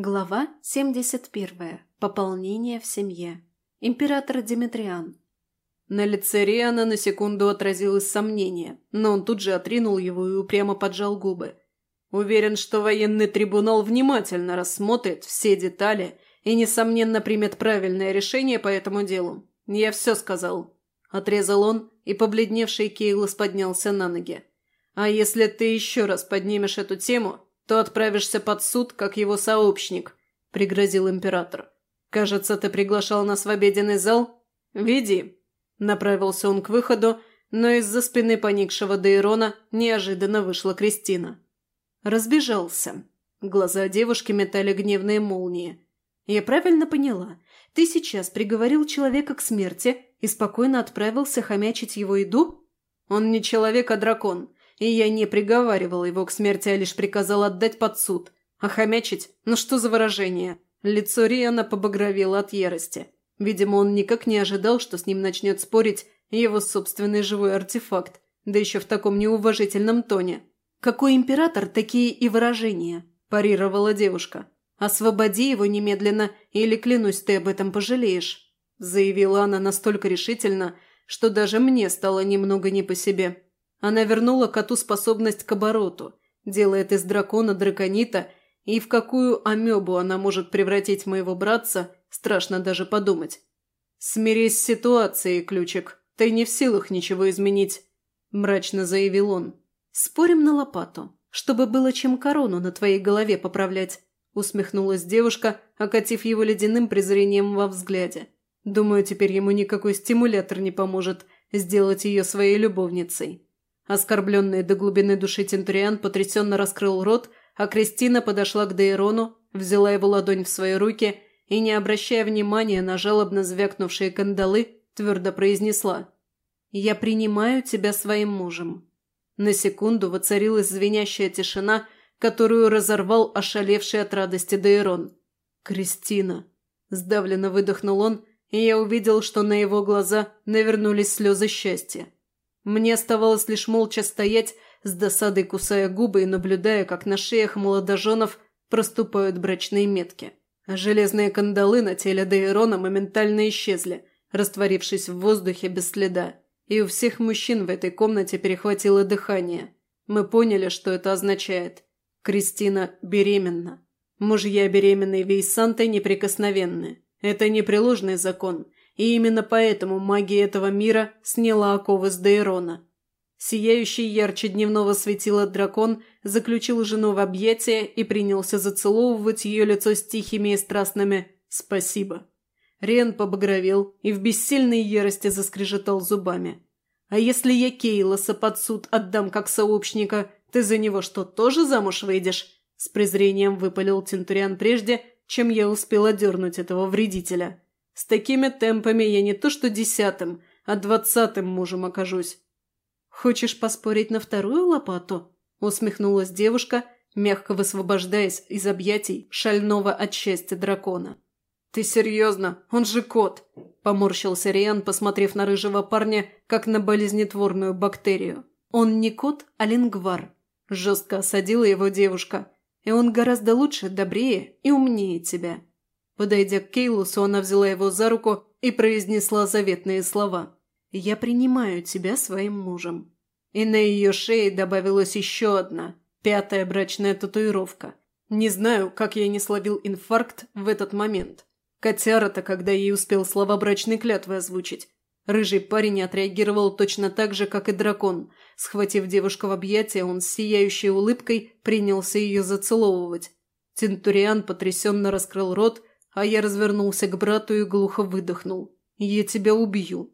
Глава 71. Пополнение в семье. Император Димитриан. На лице Риана на секунду отразилось сомнение, но он тут же отринул его и упрямо поджал губы. Уверен, что военный трибунал внимательно рассмотрит все детали и, несомненно, примет правильное решение по этому делу. Я все сказал. Отрезал он, и побледневший Кейлос поднялся на ноги. А если ты еще раз поднимешь эту тему, то отправишься под суд, как его сообщник», – пригрозил император. «Кажется, ты приглашал нас в обеденный зал? Веди». Направился он к выходу, но из-за спины поникшего Дейрона неожиданно вышла Кристина. Разбежался. Глаза девушки метали гневные молнии. «Я правильно поняла. Ты сейчас приговорил человека к смерти и спокойно отправился хомячить его еду?» «Он не человек, а дракон. И я не приговаривал его к смерти, а лишь приказал отдать под суд. А хомячить? Ну что за выражение? Лицо Риана побагровело от ярости. Видимо, он никак не ожидал, что с ним начнет спорить его собственный живой артефакт, да еще в таком неуважительном тоне. «Какой император, такие и выражения», – парировала девушка. «Освободи его немедленно, или, клянусь, ты об этом пожалеешь», – заявила она настолько решительно, что даже мне стало немного не по себе. Она вернула коту способность к обороту, делает из дракона драконита, и в какую амебу она может превратить моего братца, страшно даже подумать. «Смирись с ситуацией, Ключик, ты не в силах ничего изменить», – мрачно заявил он. «Спорим на лопату, чтобы было чем корону на твоей голове поправлять», – усмехнулась девушка, окатив его ледяным презрением во взгляде. «Думаю, теперь ему никакой стимулятор не поможет сделать ее своей любовницей». Оскорбленный до глубины души Тентуриан потрясенно раскрыл рот, а Кристина подошла к Дейрону, взяла его ладонь в свои руки и, не обращая внимания на жалобно звякнувшие кандалы, твердо произнесла «Я принимаю тебя своим мужем». На секунду воцарилась звенящая тишина, которую разорвал ошалевший от радости Дейрон. «Кристина!» – сдавленно выдохнул он, и я увидел, что на его глаза навернулись слезы счастья. Мне оставалось лишь молча стоять, с досадой кусая губы и наблюдая, как на шеях молодоженов проступают брачные метки. Железные кандалы на теле Дейрона моментально исчезли, растворившись в воздухе без следа. И у всех мужчин в этой комнате перехватило дыхание. Мы поняли, что это означает. Кристина беременна. Мужья беременной Вейсанты неприкосновенны. Это непреложный закон – и именно поэтому магия этого мира сняла оковы с Дейрона. Сияющий ярче дневного светила дракон заключил жену в объятия и принялся зацеловывать ее лицо с тихими и страстными «спасибо». Рен побагровел и в бессильной ярости заскрежетал зубами. «А если я Кейлоса под суд отдам как сообщника, ты за него что, тоже замуж выйдешь?» С презрением выпалил Тентуриан прежде, чем я успел одернуть этого вредителя. С такими темпами я не то что десятым, а двадцатым мужем окажусь. «Хочешь поспорить на вторую лопату?» – усмехнулась девушка, мягко высвобождаясь из объятий шального от счастья дракона. «Ты серьезно? Он же кот!» – поморщился Риан, посмотрев на рыжего парня, как на болезнетворную бактерию. «Он не кот, а лингвар», – жестко осадила его девушка. «И он гораздо лучше, добрее и умнее тебя. Подойдя к Кейлусу, она взяла его за руку и произнесла заветные слова. «Я принимаю тебя своим мужем». И на ее шее добавилась еще одна, пятая брачная татуировка. Не знаю, как я не словил инфаркт в этот момент. Котяра-то, когда ей успел слова брачной клятвы озвучить. Рыжий парень отреагировал точно так же, как и дракон. Схватив девушку в объятия, он с сияющей улыбкой принялся ее зацеловывать. Тентуриан потрясенно раскрыл рот а я развернулся к брату и глухо выдохнул. «Я тебя убью.